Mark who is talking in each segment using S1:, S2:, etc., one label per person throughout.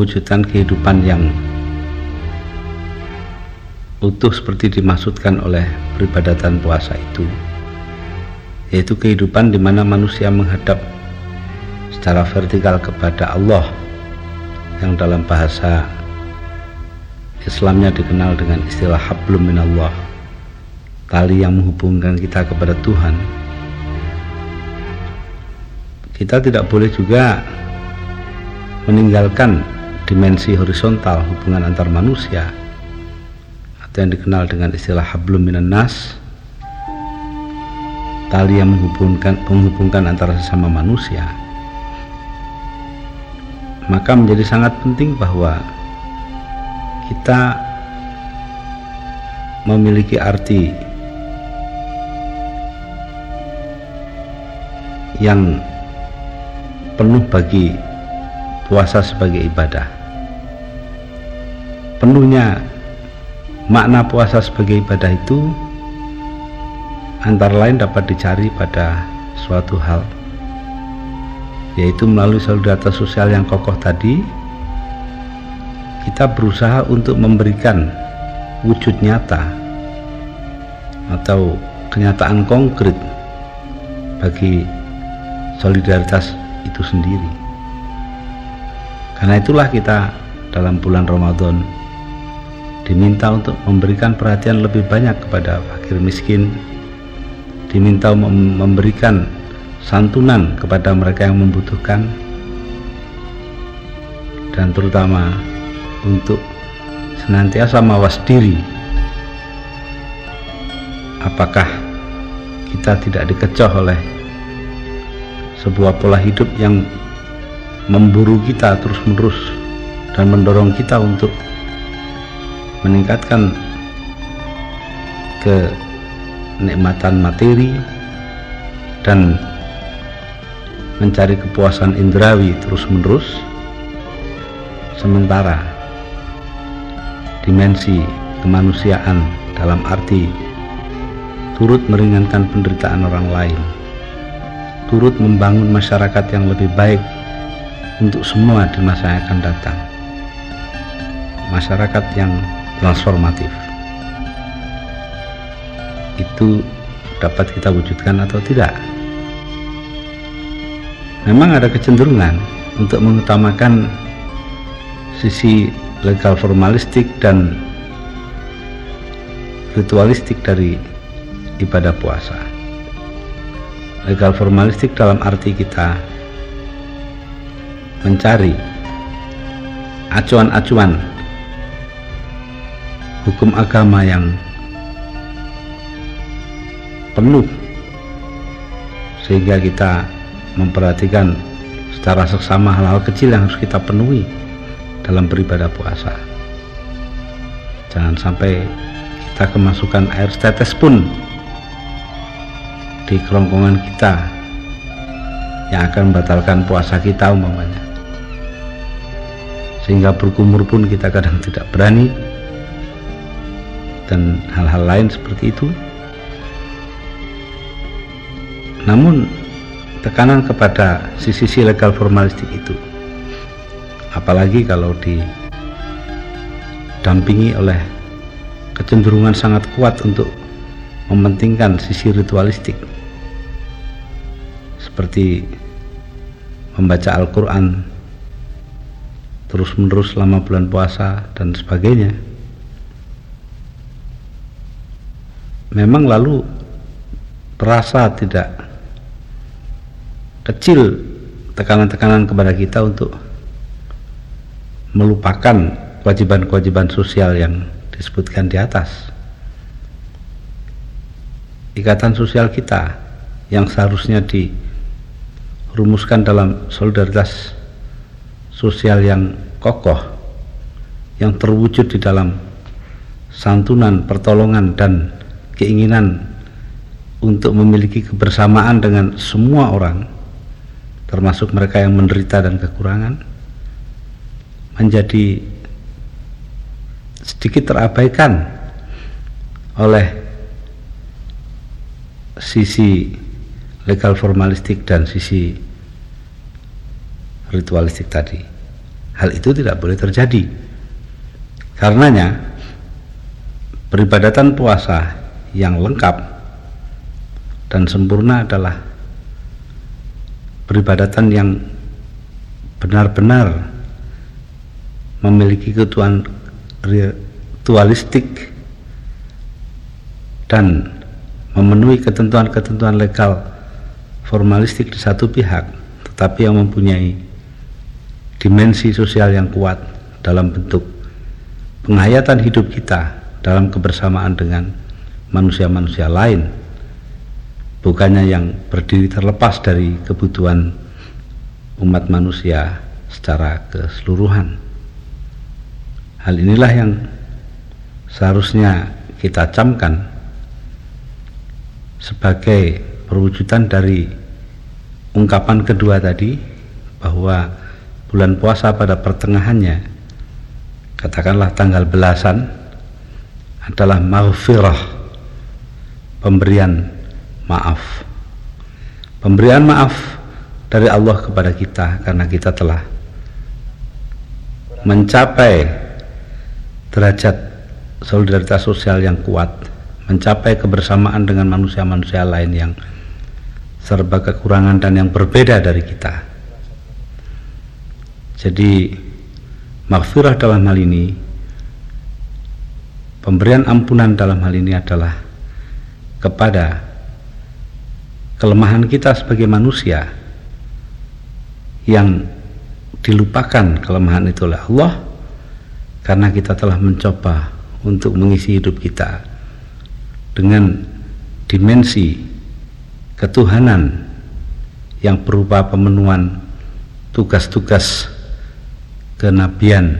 S1: mewujudkan kehidupan yang utuh seperti dimaksudkan oleh peribadatan puasa itu yaitu kehidupan di mana manusia menghadap secara vertikal kepada Allah yang dalam bahasa Islamnya dikenal dengan istilah hablum minallah tali yang menghubungkan kita kepada Tuhan. Kita tidak boleh juga meninggalkan dimensi horizontal hubungan antar manusia. Atau yang dikenal dengan istilah hablum minan nas tali yang menghubungkan menghubungkan antara sesama manusia. Maka menjadi sangat penting bahwa kita memiliki arti yang penuh bagi puasa sebagai ibadah penuhnya makna puasa sebagai ibadah itu antara lain dapat dicari pada suatu hal yaitu melalui solidaritas sosial yang kokoh tadi kita berusaha untuk memberikan wujud nyata atau kenyataan konkret bagi solidaritas itu sendiri. Karena itulah kita dalam bulan Ramadan diminta untuk memberikan perhatian lebih banyak kepada fakir miskin diminta memberikan santunan kepada mereka yang membutuhkan dan terutama untuk senantiasa mawas diri. Apakah kita tidak dikecoh oleh sebuah pola hidup yang memburu kita terus-menerus dan mendorong kita untuk meningkatkan kenikmatan materi dan mencari kepuasan indrawi terus-menerus sementara dimensi kemanusiaan dalam arti turut meringankan penderitaan orang lain turut membangun masyarakat yang lebih baik untuk semua di masa yang akan datang. Masyarakat yang transformatif. Itu dapat kita wujudkan atau tidak? Memang ada kecenderungan untuk mengutamakan sisi legal formalistik dan ritualistik dari ibadah puasa. Legal formalistik dalam arti kita mencari acuan-acuan hukum agama yang penuh sehingga kita memperhatikan secara seksama hal-hal kecil yang harus kita penuhi dalam beribadah puasa. Jangan sampai kita kemasukan air setetes pun di kerongkongan kita yang akan membatalkan puasa kita umpamanya. Sehingga berkumur pun kita kadang tidak berani dan hal-hal lain seperti itu. Namun tekanan kepada sisi-sisi legal formalistik itu apalagi kalau didampingi oleh kecenderungan sangat kuat untuk mementingkan sisi ritualistik seperti membaca Al-Quran terus-menerus selama bulan puasa dan sebagainya memang lalu terasa tidak kecil tekanan-tekanan kepada kita untuk melupakan kewajiban-kewajiban sosial yang disebutkan di atas. Ikatan sosial kita yang seharusnya dirumuskan dalam solidaritas sosial yang kokoh yang terwujud di dalam santunan, pertolongan dan keinginan untuk memiliki kebersamaan dengan semua orang termasuk mereka yang menderita dan kekurangan menjadi sedikit terabaikan oleh sisi legal formalistik dan sisi ritualistik tadi. Hal itu tidak boleh terjadi. Karenanya peribadatan puasa yang lengkap dan sempurna adalah peribadatan yang benar-benar memiliki ketuan ritualistik dan memenuhi ketentuan-ketentuan legal formalistik di satu pihak, tetapi yang mempunyai dimensi sosial yang kuat dalam bentuk penghayatan hidup kita dalam kebersamaan dengan manusia-manusia lain, bukannya yang berdiri terlepas dari kebutuhan umat manusia secara keseluruhan. Hal inilah yang seharusnya kita camkan sebagai perwujudan dari ungkapan kedua tadi bahwa bulan puasa pada pertengahannya katakanlah tanggal belasan adalah maghfirah pemberian maaf pemberian maaf dari Allah kepada kita karena kita telah mencapai derajat solidaritas sosial yang kuat mencapai kebersamaan dengan manusia-manusia lain yang serba kekurangan dan yang berbeda dari kita. Jadi maghfirah dalam hal ini pemberian ampunan dalam hal ini adalah kepada kelemahan kita sebagai manusia yang dilupakan kelemahan itu oleh Allah karena kita telah mencoba untuk mengisi hidup kita dengan dimensi ketuhanan yang berupa pemenuhan tugas-tugas kenabian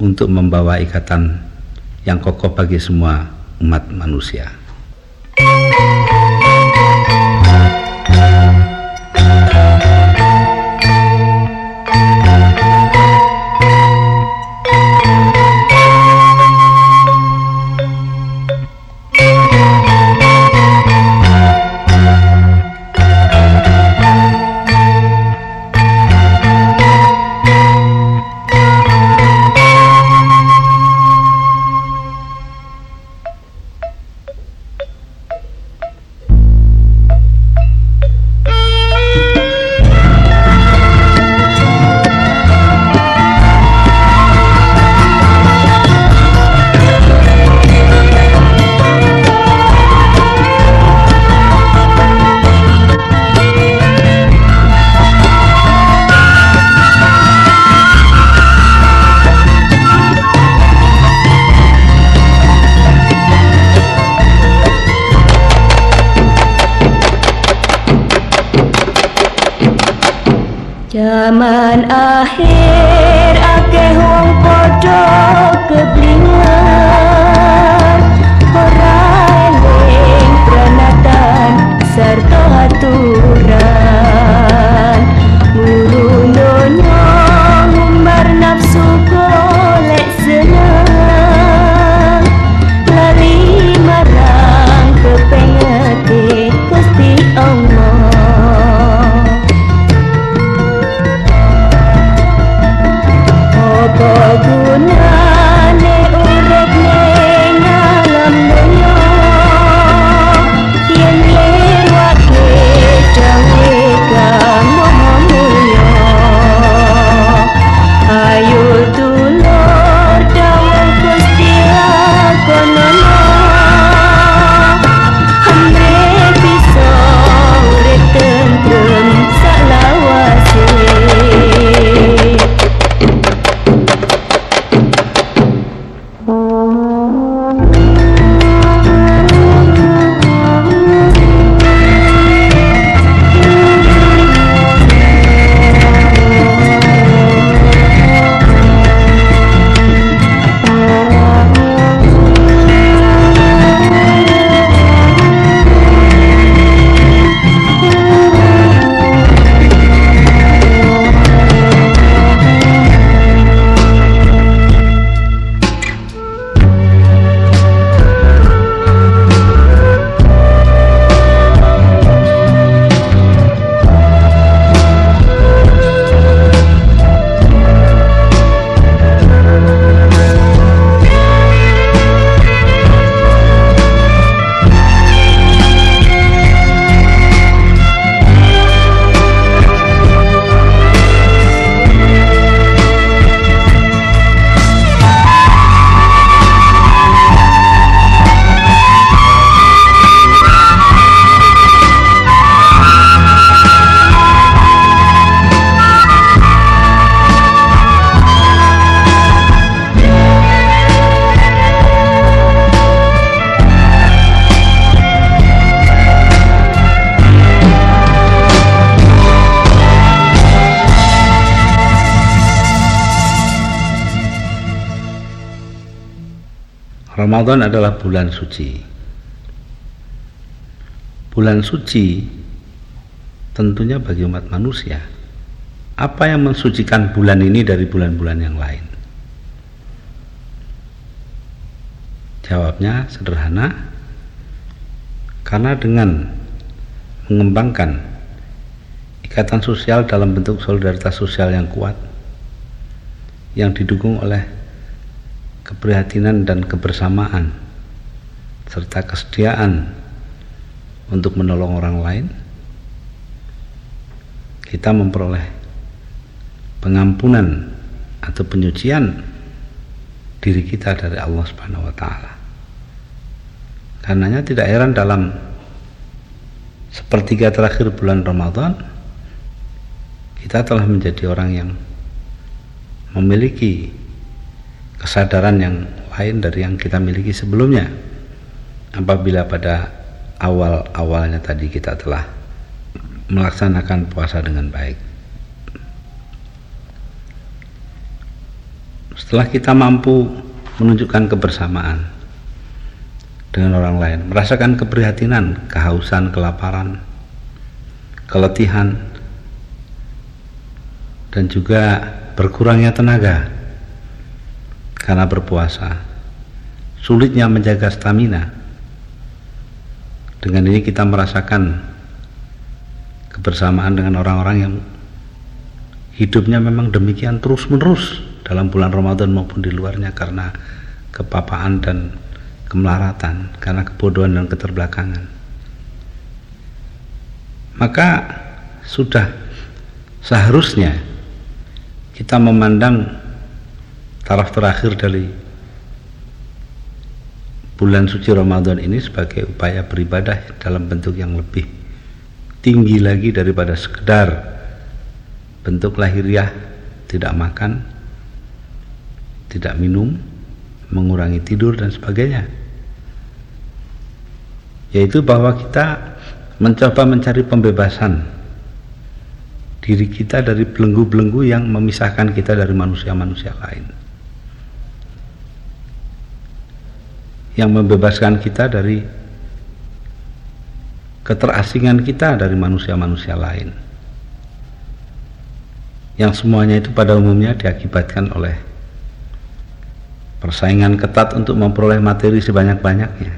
S1: untuk membawa ikatan yang kokoh bagi semua umat manusia. Thank you.
S2: Zaman akhir akeh wong padha keblingan ora eling pranatan serta aturan
S1: Ramadan adalah bulan suci. Bulan suci tentunya bagi umat manusia. Apa yang mensucikan bulan ini dari bulan-bulan yang lain? Jawabnya sederhana, karena dengan mengembangkan ikatan sosial dalam bentuk solidaritas sosial yang kuat, yang didukung oleh keprihatinan dan kebersamaan, serta kesediaan untuk menolong orang lain, kita memperoleh pengampunan atau penyucian diri kita dari Allah Subhanahu wa taala. Karenanya tidak heran dalam sepertiga terakhir bulan Ramadan kita telah menjadi orang yang memiliki kesadaran yang lain dari yang kita miliki sebelumnya. Apabila pada awal-awalnya tadi kita telah melaksanakan puasa dengan baik. Setelah kita mampu menunjukkan kebersamaan dengan orang lain, merasakan keprihatinan, kehausan, kelaparan, keletihan, dan juga berkurangnya tenaga karena berpuasa, sulitnya menjaga stamina. Dengan ini kita merasakan kebersamaan dengan orang-orang yang hidupnya memang demikian terus-menerus dalam bulan Ramadan maupun di luarnya karena kepapaan dan kemelaratan karena kebodohan dan keterbelakangan maka sudah seharusnya kita memandang taraf terakhir dari bulan suci Ramadan ini sebagai upaya beribadah dalam bentuk yang lebih tinggi lagi daripada sekedar bentuk lahiriah tidak makan tidak minum mengurangi tidur dan sebagainya. Yaitu bahwa kita mencoba mencari pembebasan diri kita dari belenggu-belenggu yang memisahkan kita dari manusia-manusia lain yang membebaskan kita dari keterasingan kita dari manusia-manusia lain. Yang semuanya itu pada umumnya diakibatkan oleh persaingan ketat untuk memperoleh materi sebanyak-banyaknya.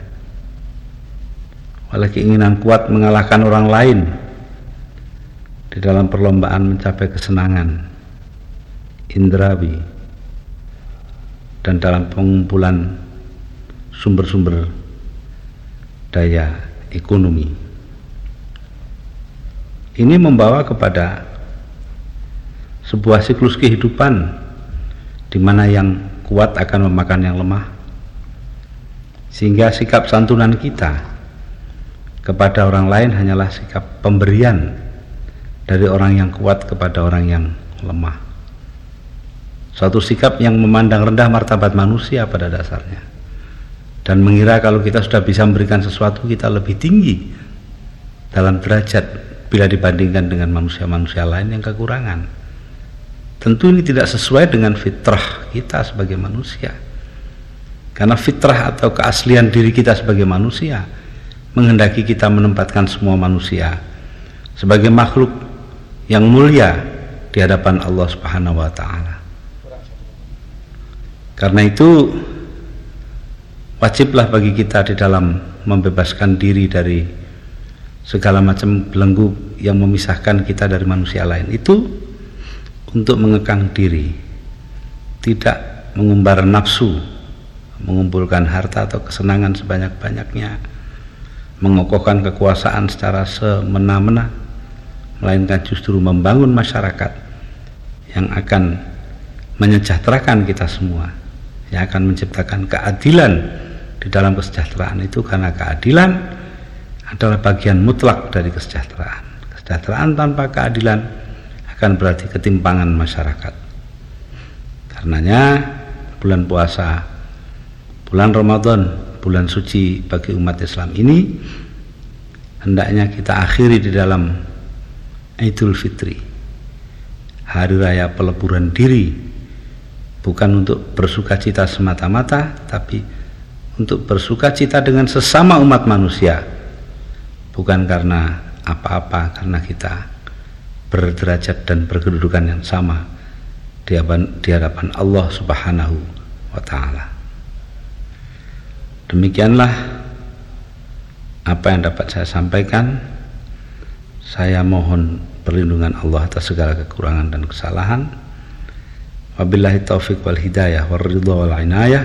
S1: Oleh keinginan kuat mengalahkan orang lain di dalam perlombaan mencapai kesenangan indrawi dan dalam pengumpulan sumber-sumber daya ekonomi ini membawa kepada sebuah siklus kehidupan di mana yang kuat akan memakan yang lemah sehingga sikap santunan kita kepada orang lain hanyalah sikap pemberian dari orang yang kuat kepada orang yang lemah. Suatu sikap yang memandang rendah martabat manusia pada dasarnya dan mengira kalau kita sudah bisa memberikan sesuatu kita lebih tinggi dalam derajat bila dibandingkan dengan manusia-manusia lain yang kekurangan. Tentu ini tidak sesuai dengan fitrah kita sebagai manusia. Karena fitrah atau keaslian diri kita sebagai manusia menghendaki kita menempatkan semua manusia sebagai makhluk yang mulia di hadapan Allah Subhanahu wa taala. Karena itu wajiblah bagi kita di dalam membebaskan diri dari segala macam belenggu yang memisahkan kita dari manusia lain. Itu untuk mengekang diri tidak mengumbar nafsu mengumpulkan harta atau kesenangan sebanyak-banyaknya mengokohkan kekuasaan secara semena-mena melainkan justru membangun masyarakat yang akan menyejahterakan kita semua yang akan menciptakan keadilan di dalam kesejahteraan itu karena keadilan adalah bagian mutlak dari kesejahteraan. Kesejahteraan tanpa keadilan akan berarti ketimpangan masyarakat. Karenanya bulan puasa bulan Ramadan bulan suci bagi umat Islam ini hendaknya kita akhiri di dalam Idul Fitri hari raya peleburan diri bukan untuk bersuka cita semata-mata tapi untuk bersuka cita dengan sesama umat manusia bukan karena apa-apa karena kita berderajat dan berkedudukan yang sama di hadapan Allah Subhanahu wa taala. Demikianlah apa yang dapat saya sampaikan. Saya mohon perlindungan Allah atas segala kekurangan dan kesalahan. Wabillahi taufik wal hidayah wal ridha wal inayah.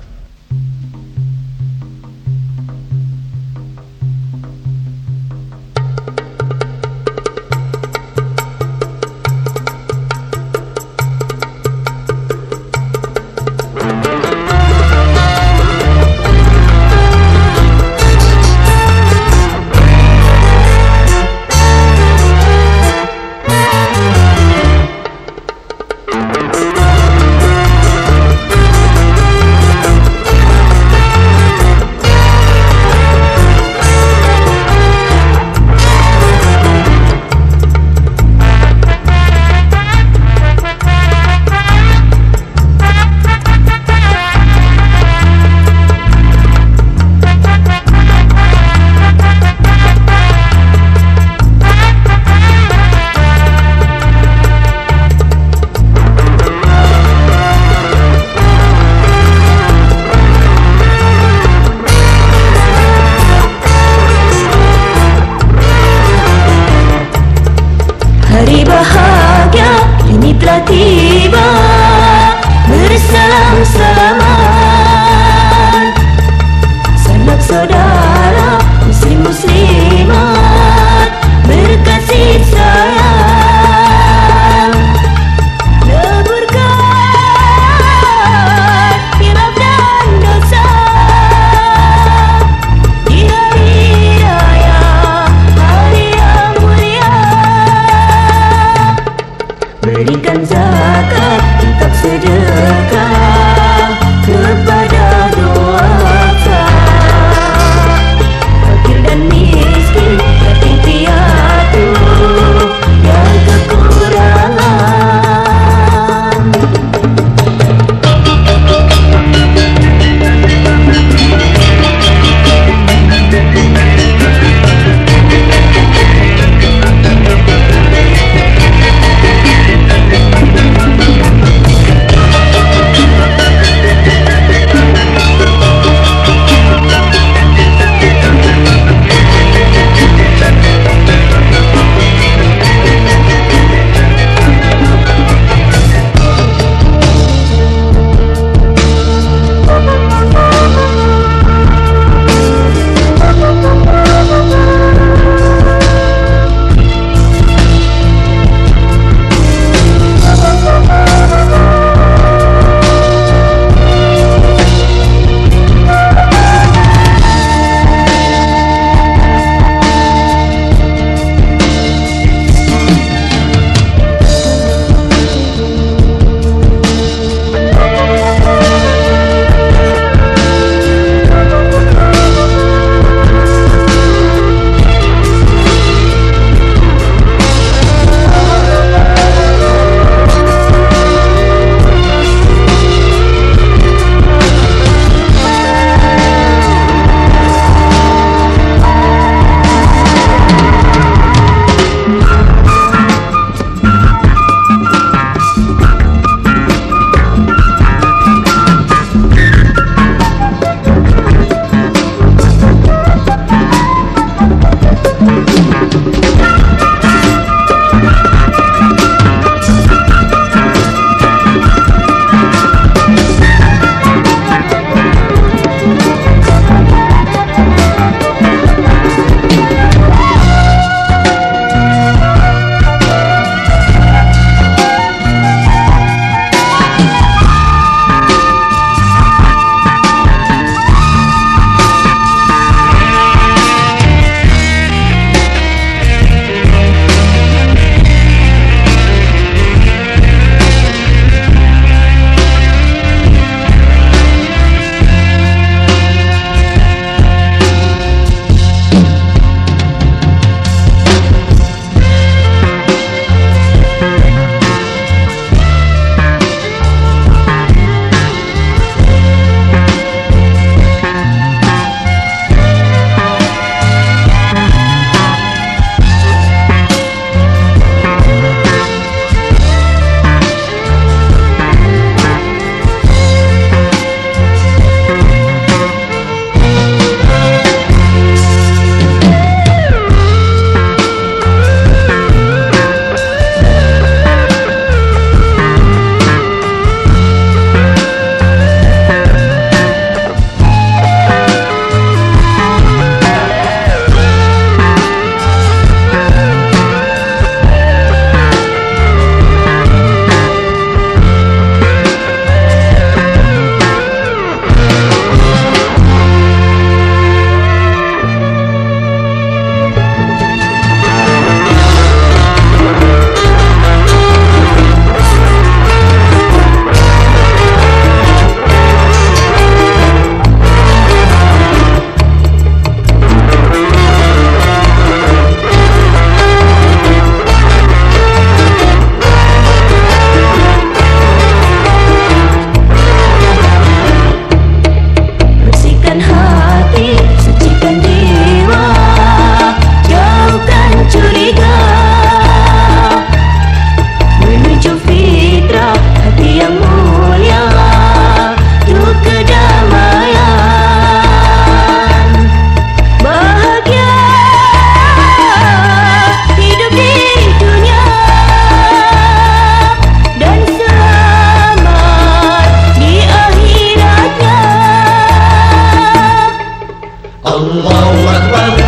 S2: الله أكبر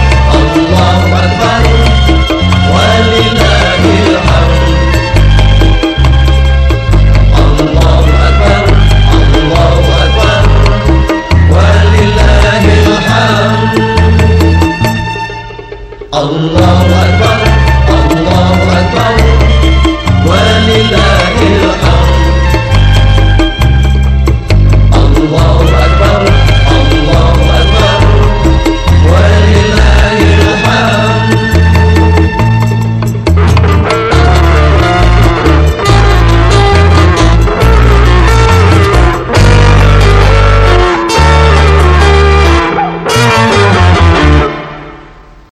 S2: الله أكبر.